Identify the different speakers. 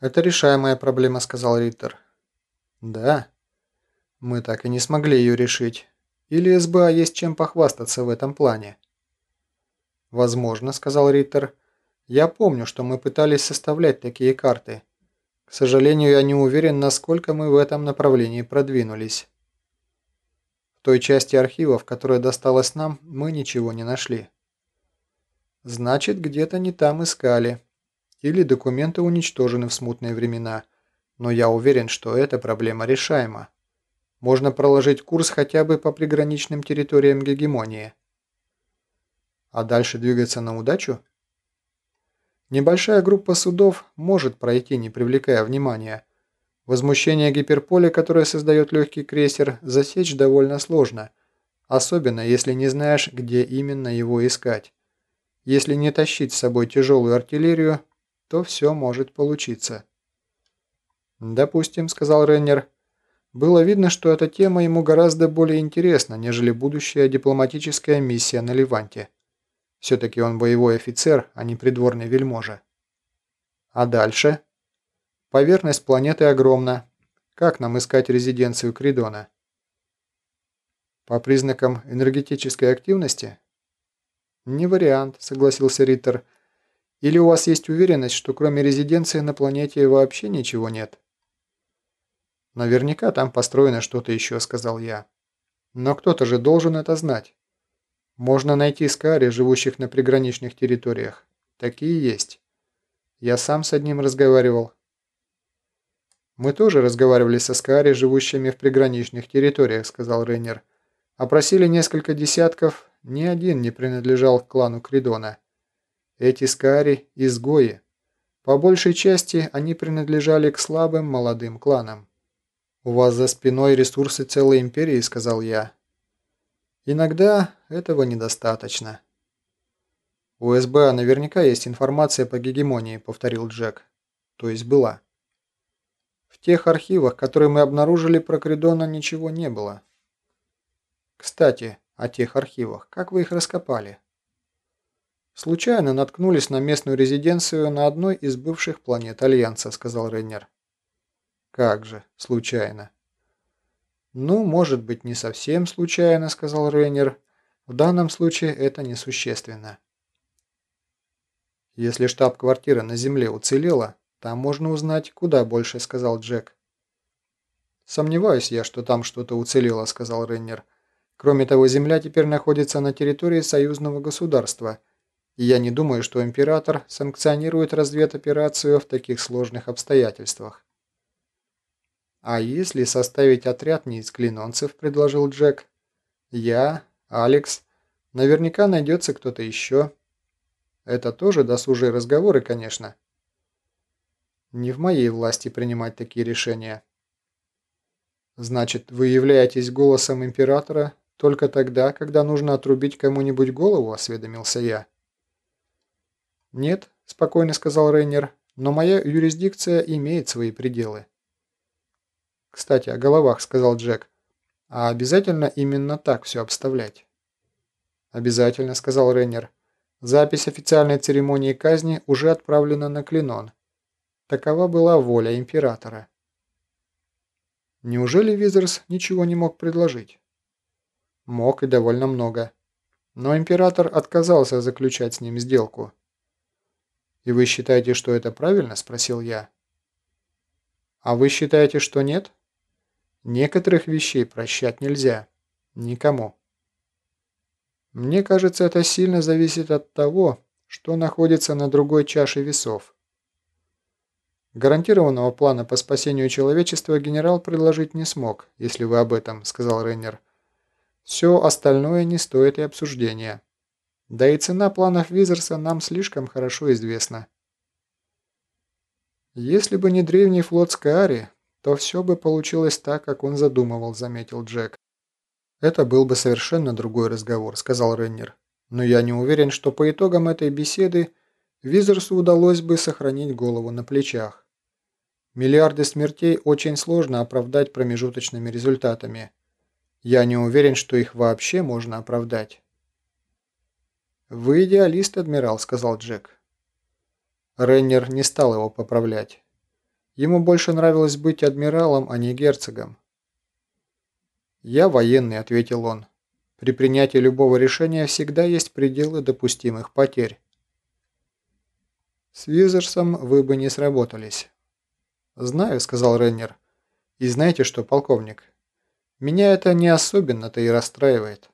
Speaker 1: «Это решаемая проблема», — сказал Риттер. «Да. Мы так и не смогли ее решить. Или СБА есть чем похвастаться в этом плане?» «Возможно», — сказал Риттер. «Я помню, что мы пытались составлять такие карты. К сожалению, я не уверен, насколько мы в этом направлении продвинулись. В той части архивов, которая досталась нам, мы ничего не нашли». «Значит, где-то не там искали. Или документы уничтожены в смутные времена. Но я уверен, что эта проблема решаема. Можно проложить курс хотя бы по приграничным территориям гегемонии» а дальше двигаться на удачу? Небольшая группа судов может пройти, не привлекая внимания. Возмущение гиперполя, которое создает легкий крейсер, засечь довольно сложно, особенно если не знаешь, где именно его искать. Если не тащить с собой тяжелую артиллерию, то все может получиться. «Допустим», — сказал Реннер. Было видно, что эта тема ему гораздо более интересна, нежели будущая дипломатическая миссия на Ливанте. Все-таки он боевой офицер, а не придворный вельможа. А дальше? Поверхность планеты огромна. Как нам искать резиденцию Кридона? По признакам энергетической активности? Не вариант, согласился Риттер. Или у вас есть уверенность, что кроме резиденции на планете вообще ничего нет? Наверняка там построено что-то еще, сказал я. Но кто-то же должен это знать. Можно найти скари, живущих на приграничных территориях. Такие есть. Я сам с одним разговаривал. Мы тоже разговаривали со скари, живущими в приграничных территориях, сказал Рейнер. Опросили несколько десятков, ни один не принадлежал к клану Кридона. Эти скари – изгои. По большей части они принадлежали к слабым молодым кланам. «У вас за спиной ресурсы целой империи», – сказал я. Иногда этого недостаточно. «У СБ наверняка есть информация по гегемонии», — повторил Джек. «То есть была». «В тех архивах, которые мы обнаружили про Кридона, ничего не было». «Кстати, о тех архивах. Как вы их раскопали?» «Случайно наткнулись на местную резиденцию на одной из бывших планет Альянса», — сказал Рейнер. «Как же, случайно?» «Ну, может быть, не совсем случайно», — сказал Рейнер. «В данном случае это несущественно». «Если штаб-квартира на Земле уцелела, там можно узнать куда больше», — сказал Джек. «Сомневаюсь я, что там что-то уцелело», — сказал Рейнер. «Кроме того, Земля теперь находится на территории союзного государства, и я не думаю, что Император санкционирует разведоперацию в таких сложных обстоятельствах». «А если составить отряд не из клинонцев?» – предложил Джек. «Я, Алекс, наверняка найдется кто-то еще. Это тоже досужие разговоры, конечно. Не в моей власти принимать такие решения». «Значит, вы являетесь голосом Императора только тогда, когда нужно отрубить кому-нибудь голову?» – осведомился я. «Нет», – спокойно сказал Рейнер, – «но моя юрисдикция имеет свои пределы». «Кстати, о головах», — сказал Джек. «А обязательно именно так все обставлять?» «Обязательно», — сказал Рейнер. «Запись официальной церемонии казни уже отправлена на Клинон. Такова была воля Императора». Неужели Визерс ничего не мог предложить? Мог и довольно много. Но Император отказался заключать с ним сделку. «И вы считаете, что это правильно?» – спросил я. «А вы считаете, что нет?» Некоторых вещей прощать нельзя. Никому. Мне кажется, это сильно зависит от того, что находится на другой чаше весов. Гарантированного плана по спасению человечества генерал предложить не смог, если вы об этом, сказал Рейнер. Все остальное не стоит и обсуждения. Да и цена планов Визерса нам слишком хорошо известна. Если бы не древний флот Скаари, то все бы получилось так, как он задумывал», — заметил Джек. «Это был бы совершенно другой разговор», — сказал Реннер. «Но я не уверен, что по итогам этой беседы Визерсу удалось бы сохранить голову на плечах. Миллиарды смертей очень сложно оправдать промежуточными результатами. Я не уверен, что их вообще можно оправдать». «Вы идеалист, адмирал», — сказал Джек. Реннер не стал его поправлять. Ему больше нравилось быть адмиралом, а не герцогом. «Я военный», — ответил он. «При принятии любого решения всегда есть пределы допустимых потерь». «С Визерсом вы бы не сработались». «Знаю», — сказал Реннер. «И знаете что, полковник, меня это не особенно-то и расстраивает».